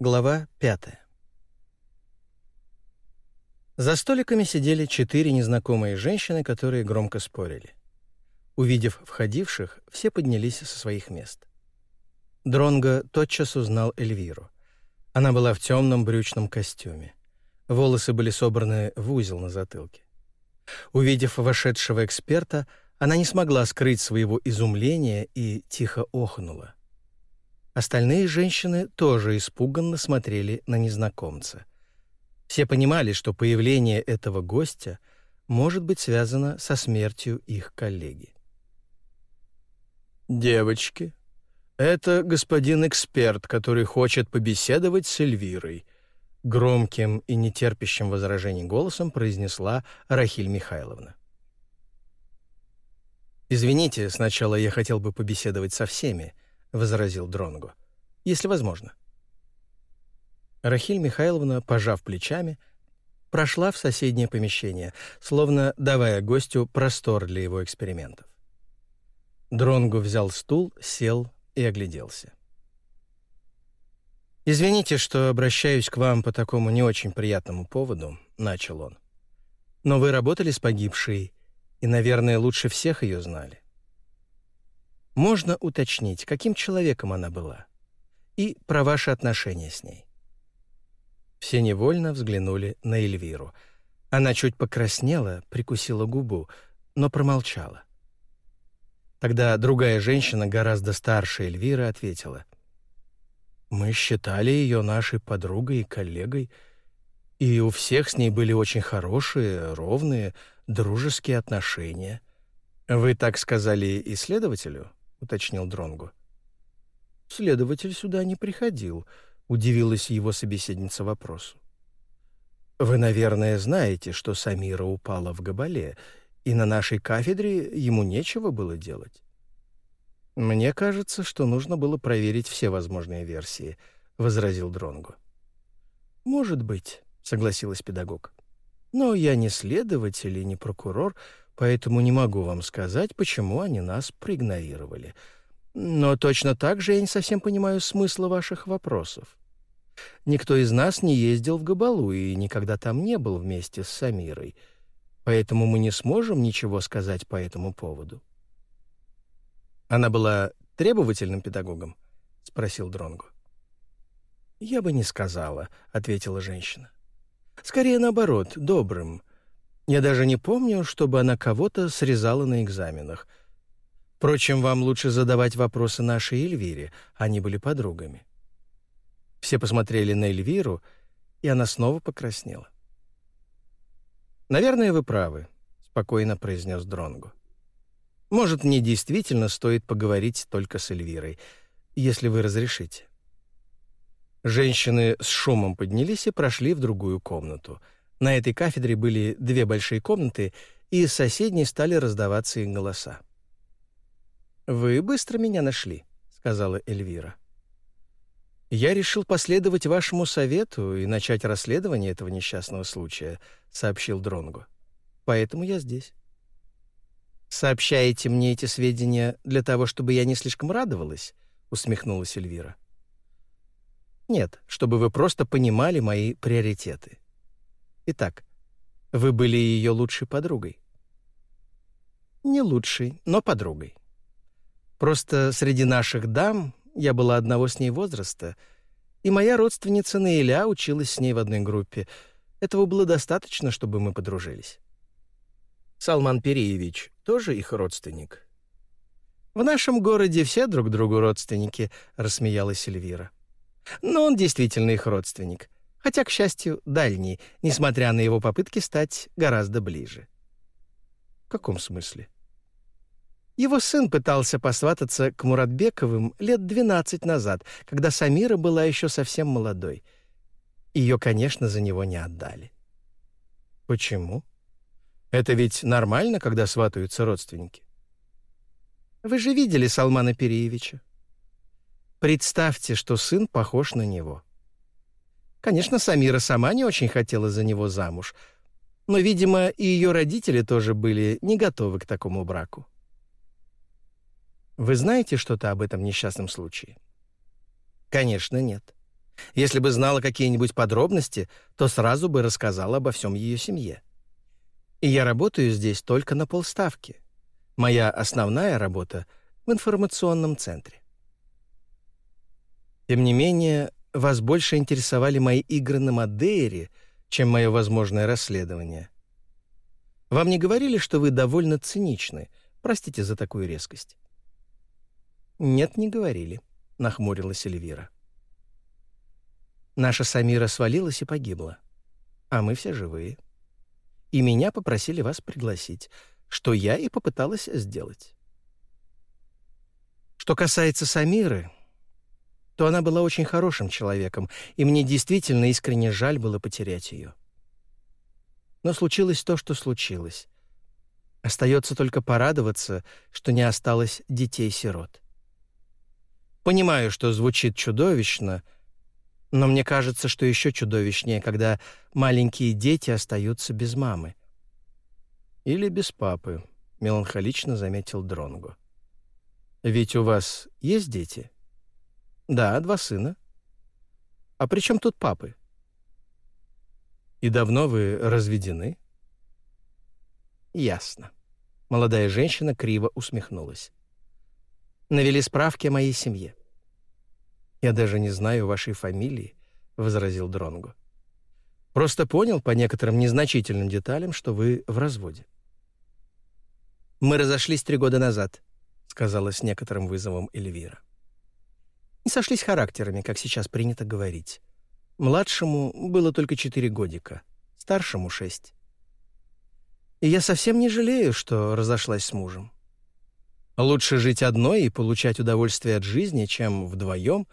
Глава пятая. За столиками сидели четыре незнакомые женщины, которые громко спорили. Увидев входивших, все поднялись со своих мест. Дронго тотчас узнал Эльвиру. Она была в темном брючном костюме. Волосы были собраны в узел на затылке. Увидев вошедшего эксперта, она не смогла скрыть своего изумления и тихо охнула. Остальные женщины тоже испуганно смотрели на незнакомца — все понимали, что появление этого гостя может быть связано со смертью их коллеги. «Девочки, это господин эксперт, который хочет побеседовать с Эльвирой», громким и нетерпящим возражений голосом произнесла Рахиль Михайловна. «Извините, сначала я хотел бы побеседовать со всеми», — возразил Дронго, — «если возможно». Рахиль Михайловна, пожав плечами, прошла в соседнее помещение, словно давая гостю простор для его экспериментов. Дронгу взял стул, сел и огляделся. «Извините, что обращаюсь к вам по такому не очень приятному поводу», — начал он. «Но вы работали с погибшей и, наверное, лучше всех ее знали. Можно уточнить, каким человеком она была и про ваши отношения с ней?» Все невольно взглянули на Эльвиру. Она чуть покраснела, прикусила губу, но промолчала. Тогда другая женщина, гораздо старше Эльвиры, ответила. «Мы считали ее нашей подругой и коллегой, и у всех с ней были очень хорошие, ровные, дружеские отношения». «Вы так сказали исследователю?» — уточнил Дронгу. «Следователь сюда не приходил», — удивилась его собеседница вопросу. «Вы, наверное, знаете, что Самира упала в Габале, и на нашей кафедре ему нечего было делать?» «Мне кажется, что нужно было проверить все возможные версии», — возразил Дронгу. «Может быть», — согласилась педагог. «Но я не следователь и не прокурор, поэтому не могу вам сказать, почему они нас проигнорировали. Но точно так же я не совсем понимаю смысла ваших вопросов. Никто из нас не ездил в Габалу и никогда там не был вместе с Самирой, поэтому мы не сможем ничего сказать по этому поводу. Она была требовательным педагогом, спросил Дронгу. Я бы не сказала, ответила женщина. Скорее наоборот, добрым. Я даже не помню, чтобы она кого-то срезала на экзаменах. Впрочем, вам лучше задавать вопросы нашей Эльвире, они были подругами. Все посмотрели на Эльвиру, и она снова покраснела. «Наверное, вы правы», — спокойно произнес Дронгу. «Может, мне действительно стоит поговорить только с Эльвирой, если вы разрешите». Женщины с шумом поднялись и прошли в другую комнату. На этой кафедре были две большие комнаты, и из соседней стали раздаваться их голоса. «Вы быстро меня нашли», — сказала Эльвира. «Я решил последовать вашему совету и начать расследование этого несчастного случая», — сообщил Дронгу. «Поэтому я здесь». «Сообщаете мне эти сведения для того, чтобы я не слишком радовалась?» — усмехнулась Эльвира. «Нет, чтобы вы просто понимали мои приоритеты. Итак, вы были ее лучшей подругой?» «Не лучшей, но подругой. Просто среди наших дам я была одного с ней возраста, и моя родственница Наиля училась с ней в одной группе. Этого было достаточно, чтобы мы подружились. Салман Переевич тоже их родственник. «В нашем городе все друг другу родственники», — рассмеялась Эльвира. «Но он действительно их родственник, хотя, к счастью, дальний, несмотря на его попытки стать гораздо ближе». «В каком смысле?» Его сын пытался посвататься к Муратбековым лет 12 назад, когда Самира была еще совсем молодой. Ее, конечно, за него не отдали. Почему? Это ведь нормально, когда сватаются родственники. Вы же видели Салмана Переевича. Представьте, что сын похож на него. Конечно, Самира сама не очень хотела за него замуж, но, видимо, и ее родители тоже были не готовы к такому браку. Вы знаете что-то об этом несчастном случае? Конечно, нет. Если бы знала какие-нибудь подробности, то сразу бы рассказала обо всем ее семье. И я работаю здесь только на полставки. Моя основная работа в информационном центре. Тем не менее, вас больше интересовали мои игры на Мадейре, чем мое возможное расследование. Вам не говорили, что вы довольно циничны? Простите за такую резкость. Нет, не говорили, нахмурилась Эльвира. Наша Самира свалилась и погибла, а мы все живые. И меня попросили вас пригласить, что я и попыталась сделать. Что касается Самиры, то она была очень хорошим человеком, и мне действительно искренне жаль было потерять ее. Но случилось то, что случилось. Остается только порадоваться, что не осталось детей-сирот. Понимаю, что звучит чудовищно, но мне кажется, что еще чудовищнее, когда маленькие дети остаются без мамы. Или без папы, меланхолично заметил Дронгу. Ведь у вас есть дети? Да, два сына. А при чем тут папы? И давно вы разведены? Ясно. Молодая женщина криво усмехнулась. Навели справки о моей семье. Я даже не знаю вашей фамилии, возразил Дронгу. Просто понял по некоторым незначительным деталям, что вы в разводе. Мы разошлись три года назад, сказала с некоторым вызовом Эльвира не сошлись характерами, как сейчас принято говорить. Младшему было только четыре годика, старшему — шесть. И я совсем не жалею, что разошлась с мужем. Лучше жить одной и получать удовольствие от жизни, чем вдвоем,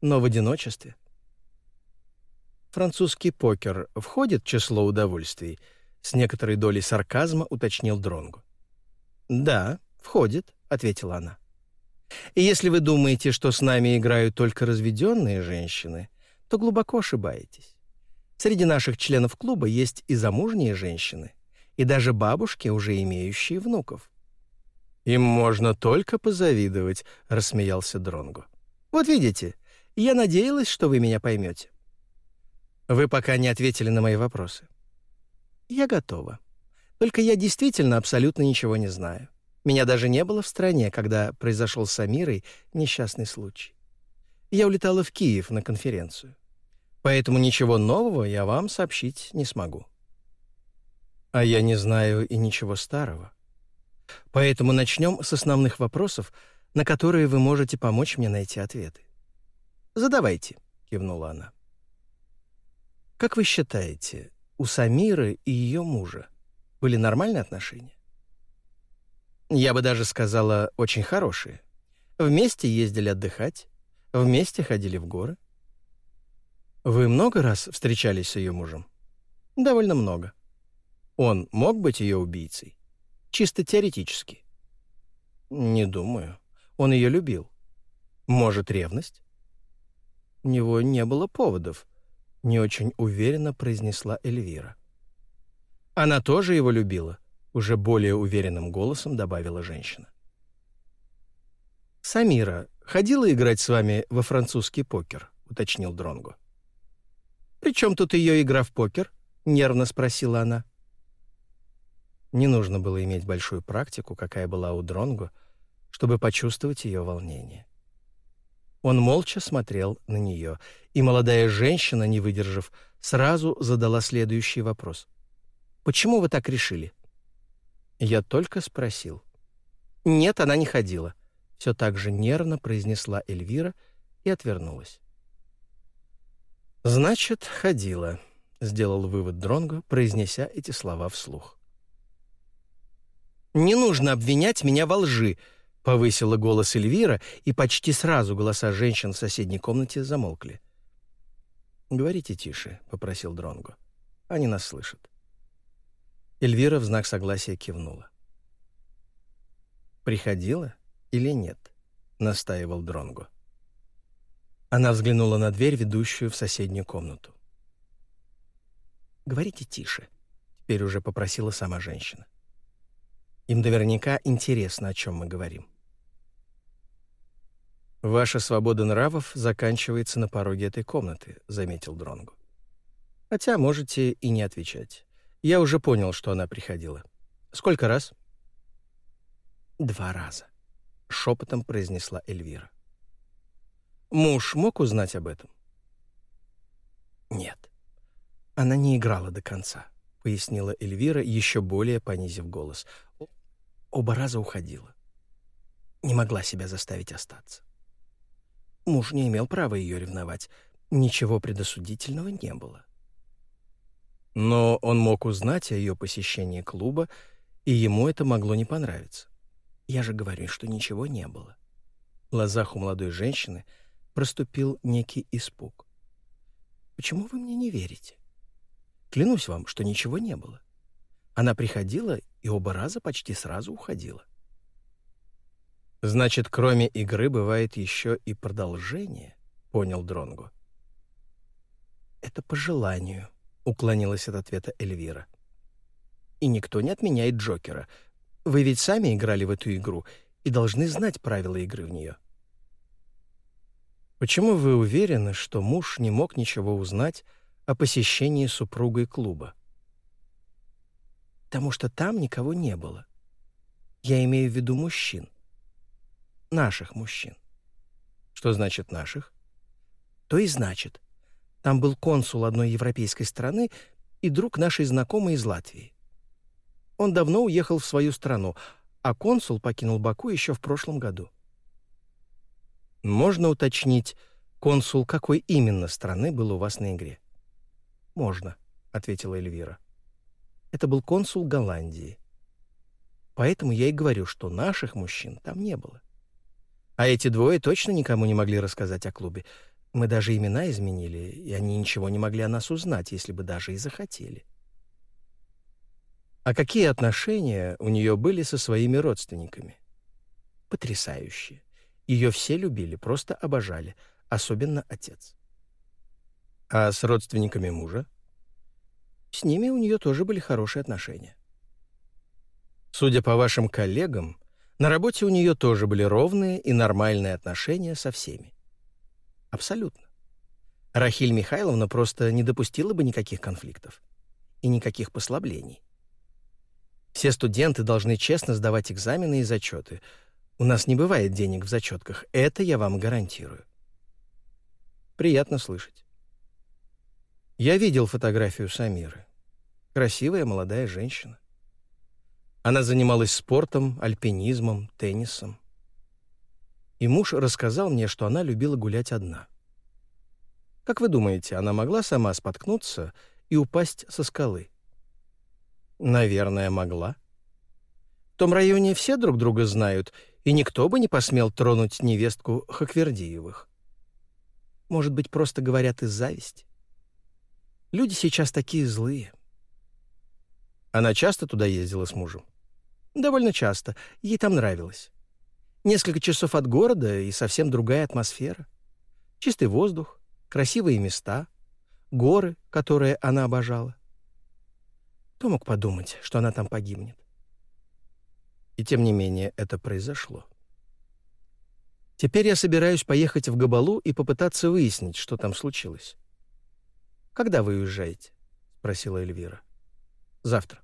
но в одиночестве. Французский покер входит в число удовольствий, с некоторой долей сарказма уточнил Дронгу. Да, входит, ответила она. И если вы думаете, что с нами играют только разведенные женщины, то глубоко ошибаетесь. Среди наших членов клуба есть и замужние женщины, и даже бабушки, уже имеющие внуков. Им можно только позавидовать, рассмеялся Дронгу. Вот видите, я надеялась, что вы меня поймете. Вы пока не ответили на мои вопросы. Я готова. Только я действительно абсолютно ничего не знаю. Меня даже не было в стране, когда произошел с Амирой несчастный случай. Я улетала в Киев на конференцию. Поэтому ничего нового я вам сообщить не смогу. А я не знаю и ничего старого. Поэтому начнем с основных вопросов, на которые вы можете помочь мне найти ответы. Задавайте, кивнула она. Как вы считаете, у Самиры и ее мужа были нормальные отношения? Я бы даже сказала, очень хорошие. Вместе ездили отдыхать, вместе ходили в горы. Вы много раз встречались с ее мужем? Довольно много. Он мог быть ее убийцей? Чисто теоретически. Не думаю. Он ее любил. Может, ревность? У него не было поводов, не очень уверенно произнесла Эльвира. Она тоже его любила, уже более уверенным голосом добавила женщина. Самира ходила играть с вами во французский покер, уточнил Дронго. «При чем тут ее игра в покер?» — нервно спросила она. Не нужно было иметь большую практику, какая была у Дронго, чтобы почувствовать ее волнение. Он молча смотрел на нее, и молодая женщина, не выдержав, сразу задала следующий вопрос. «Почему вы так решили?» Я только спросил. Нет, она не ходила. Все так же нервно произнесла Эльвира и отвернулась. Значит, ходила, сделал вывод Дронго, произнеся эти слова вслух. Не нужно обвинять меня во лжи, повысила голос Эльвира, и почти сразу голоса женщин в соседней комнате замолкли. Говорите тише, попросил Дронго. Они нас слышат. Эльвира в знак согласия кивнула. «Приходила или нет?» — настаивал Дронгу. Она взглянула на дверь, ведущую в соседнюю комнату. «Говорите тише», — теперь уже попросила сама женщина. «Им наверняка интересно, о чем мы говорим». Ваша свобода нравов заканчивается на пороге этой комнаты, заметил Дронгу. Хотя можете и не отвечать. Я уже понял, что она приходила. Сколько раз? Два раза, шепотом произнесла Эльвира. Муж мог узнать об этом? Нет. Она не играла до конца, пояснила Эльвира, еще более понизив голос. Оба раза уходила. Не могла себя заставить остаться. Муж не имел права ее ревновать. Ничего предосудительного не было. Но он мог узнать о ее посещении клуба, и ему это могло не понравиться. Я же говорю, что ничего не было. В глазах у молодой женщины проступил некий испуг. «Почему вы мне не верите? Клянусь вам, что ничего не было. Она приходила и оба раза почти сразу уходила. Значит, кроме игры бывает еще и продолжение, понял Дронгу. Это по желанию, уклонилась от ответа Эльвира. И никто не отменяет Джокера. Вы ведь сами играли в эту игру и должны знать правила игры в нее. Почему вы уверены, что муж не мог ничего узнать о посещении супругой клуба? Потому что там никого не было. Я имею в виду мужчин наших мужчин. Что значит наших? То и значит. Там был консул одной европейской страны и друг нашей знакомой из Латвии. Он давно уехал в свою страну, а консул покинул Баку еще в прошлом году. Можно уточнить, консул какой именно страны был у вас на игре? Можно, ответила Эльвира. Это был консул Голландии. Поэтому я и говорю, что наших мужчин там не было. А эти двое точно никому не могли рассказать о клубе. Мы даже имена изменили, и они ничего не могли о нас узнать, если бы даже и захотели. А какие отношения у нее были со своими родственниками? Потрясающие. Ее все любили, просто обожали, особенно отец. А с родственниками мужа? С ними у нее тоже были хорошие отношения. Судя по вашим коллегам, на работе у нее тоже были ровные и нормальные отношения со всеми. Абсолютно. Рахиль Михайловна просто не допустила бы никаких конфликтов и никаких послаблений. Все студенты должны честно сдавать экзамены и зачеты. У нас не бывает денег в зачетках, это я вам гарантирую. Приятно слышать. Я видел фотографию Самиры. Красивая молодая женщина. Она занималась спортом, альпинизмом, теннисом. И муж рассказал мне, что она любила гулять одна. Как вы думаете, она могла сама споткнуться и упасть со скалы? Наверное, могла. В том районе все друг друга знают, и никто бы не посмел тронуть невестку Хаквердиевых. Может быть, просто говорят из зависти? Люди сейчас такие злые. Она часто туда ездила с мужем? Довольно часто. Ей там нравилось. Несколько часов от города и совсем другая атмосфера. Чистый воздух, красивые места, горы, которые она обожала. Кто мог подумать, что она там погибнет? И тем не менее это произошло. Теперь я собираюсь поехать в Габалу и попытаться выяснить, что там случилось. «Когда вы уезжаете?» — спросила Эльвира. «Завтра».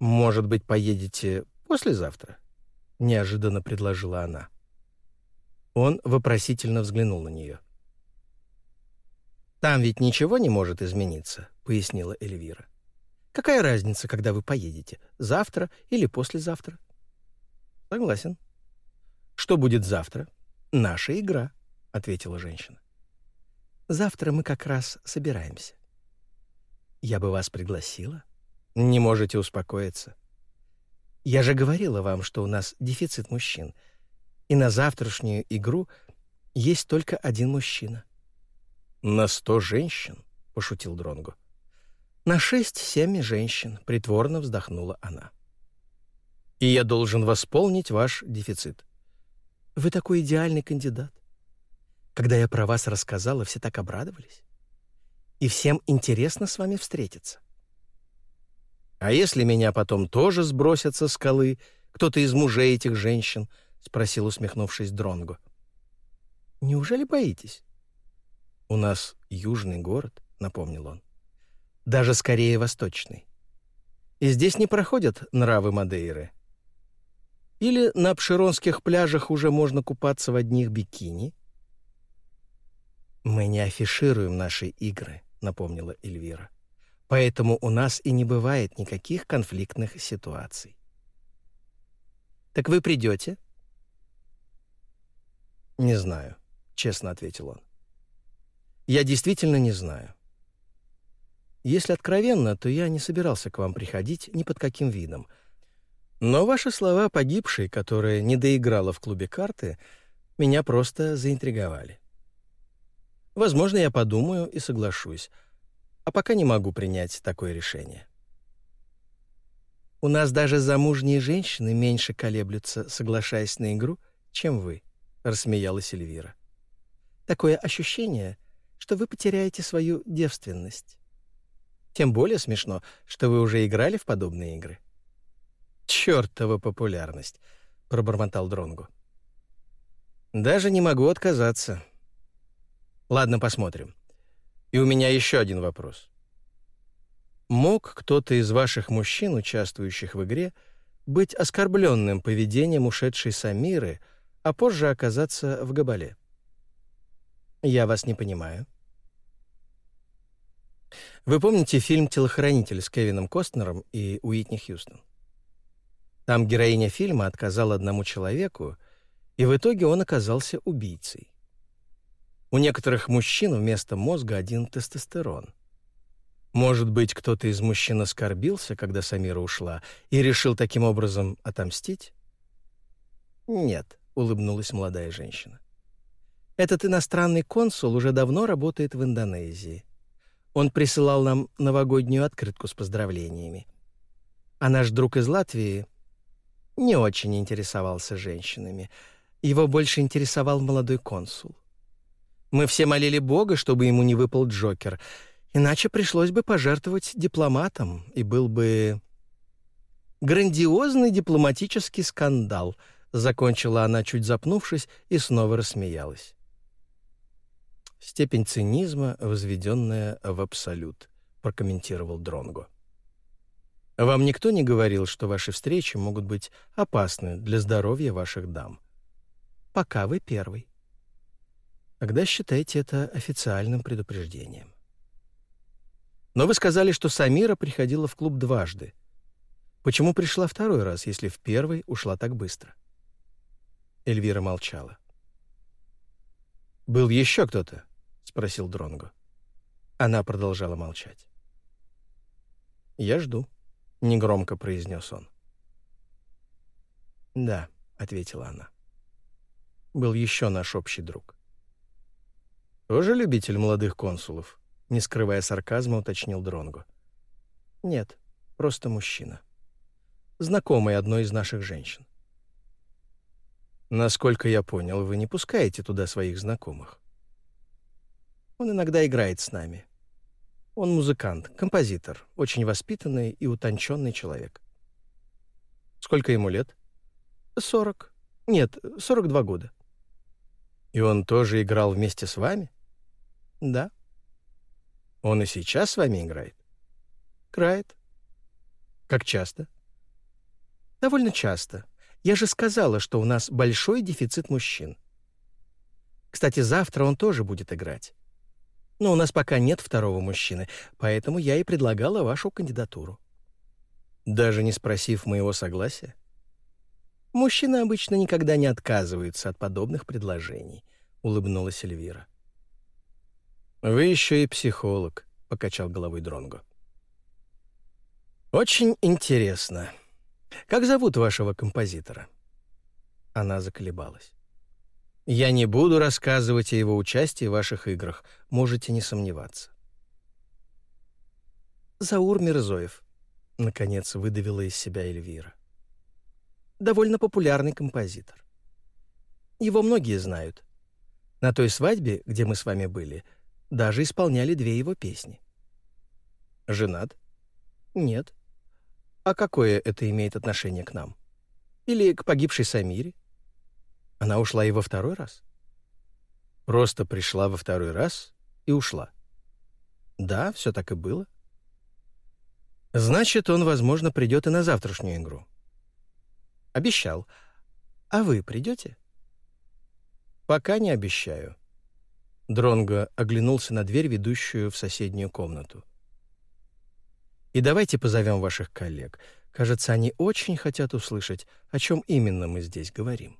«Может быть, поедете послезавтра?» — неожиданно предложила она. Он вопросительно взглянул на нее. «Там ведь ничего не может измениться», — пояснила Эльвира. «Какая разница, когда вы поедете? Завтра или послезавтра?» «Согласен». «Что будет завтра?» «Наша игра», — ответила женщина. «Завтра мы как раз собираемся». «Я бы вас пригласила», не можете успокоиться. Я же говорила вам, что у нас дефицит мужчин. И на завтрашнюю игру есть только один мужчина. На сто женщин, пошутил Дронгу. На шесть-семь женщин, притворно вздохнула она. И я должен восполнить ваш дефицит. Вы такой идеальный кандидат. Когда я про вас рассказала, все так обрадовались. И всем интересно с вами встретиться. «А если меня потом тоже сбросят со скалы, кто-то из мужей этих женщин?» — спросил, усмехнувшись Дронго. Неужели боитесь?» «У нас южный город», — напомнил он. «Даже скорее восточный. И здесь не проходят нравы Мадейры. Или на обширонских пляжах уже можно купаться в одних бикини?» «Мы не афишируем наши игры», — напомнила Эльвира. «Поэтому у нас и не бывает никаких конфликтных ситуаций». «Так вы придете?» «Не знаю», — честно ответил он. «Я действительно не знаю. Если откровенно, то я не собирался к вам приходить ни под каким видом. Но ваши слова погибшей, которая не доиграла в клубе карты, меня просто заинтриговали. Возможно, я подумаю и соглашусь, а пока не могу принять такое решение. У нас даже замужние женщины меньше колеблются, соглашаясь на игру, чем вы, рассмеялась Эльвира. Такое ощущение, что вы потеряете свою девственность. Тем более смешно, что вы уже играли в подобные игры. Чёртова популярность, пробормотал Дронгу. Даже не могу отказаться. Ладно, посмотрим. И у меня еще один вопрос. Мог кто-то из ваших мужчин, участвующих в игре, быть оскорбленным поведением ушедшей Самиры, а позже оказаться в Габале? Я вас не понимаю. Вы помните фильм «Телохранитель» с Кевином Костнером и Уитни Хьюстон? Там героиня фильма отказала одному человеку, и в итоге он оказался убийцей. У некоторых мужчин вместо мозга один тестостерон. Может быть, кто-то из мужчин оскорбился, когда Самира ушла, и решил таким образом отомстить? «Нет», — улыбнулась молодая женщина. «Этот иностранный консул уже давно работает в Индонезии. Он присылал нам новогоднюю открытку с поздравлениями. А наш друг из Латвии не очень интересовался женщинами. Его больше интересовал молодой консул. Мы все молили Бога, чтобы ему не выпал Джокер, иначе пришлось бы пожертвовать дипломатом, и был бы грандиозный дипломатический скандал, закончила она, чуть запнувшись, и снова рассмеялась. Степень цинизма, возведенная в абсолют, прокомментировал Дронго. Вам никто не говорил, что ваши встречи могут быть опасны для здоровья ваших дам? Пока вы первый. Тогда считайте это официальным предупреждением. Но вы сказали, что Самира приходила в клуб дважды. Почему пришла второй раз, если в первый ушла так быстро? Эльвира молчала. «Был еще кто-то?» — спросил Дронго. Она продолжала молчать. «Я жду», — негромко произнес он. «Да», — ответила она. «Был еще наш общий друг. Тоже любитель молодых консулов? Не скрывая сарказма, уточнил Дронгу. Нет, просто мужчина. Знакомый одной из наших женщин. Насколько я понял, вы не пускаете туда своих знакомых. Он иногда играет с нами. Он музыкант, композитор, очень воспитанный и утонченный человек. Сколько ему лет? Сорок. Нет, сорок два года. И он тоже играл вместе с вами? Да. Он и сейчас с вами играет? Играет. Как часто? Довольно часто. Я же сказала, что у нас большой дефицит мужчин. Кстати, завтра он тоже будет играть. Но у нас пока нет второго мужчины, поэтому я и предлагала вашу кандидатуру. Даже не спросив моего согласия? Мужчины обычно никогда не отказываются от подобных предложений, улыбнулась Эльвира. Вы еще и психолог, покачал головой Дронго. Очень интересно. Как зовут вашего композитора? Она заколебалась. Я не буду рассказывать о его участии в ваших играх, можете не сомневаться. Заур Мирзоев, наконец выдавила из себя Эльвира. Довольно популярный композитор. Его многие знают. На той свадьбе, где мы с вами были, даже исполняли две его песни. Женат? Нет. А какое это имеет отношение к нам? Или к погибшей Самире? Она ушла и во второй раз? Просто пришла во второй раз и ушла. Да, все так и было. Значит, он, возможно, придет и на завтрашнюю игру. Обещал. А вы придете? Пока не обещаю. Дронго оглянулся на дверь, ведущую в соседнюю комнату. И давайте позовем ваших коллег. Кажется, они очень хотят услышать, о чем именно мы здесь говорим.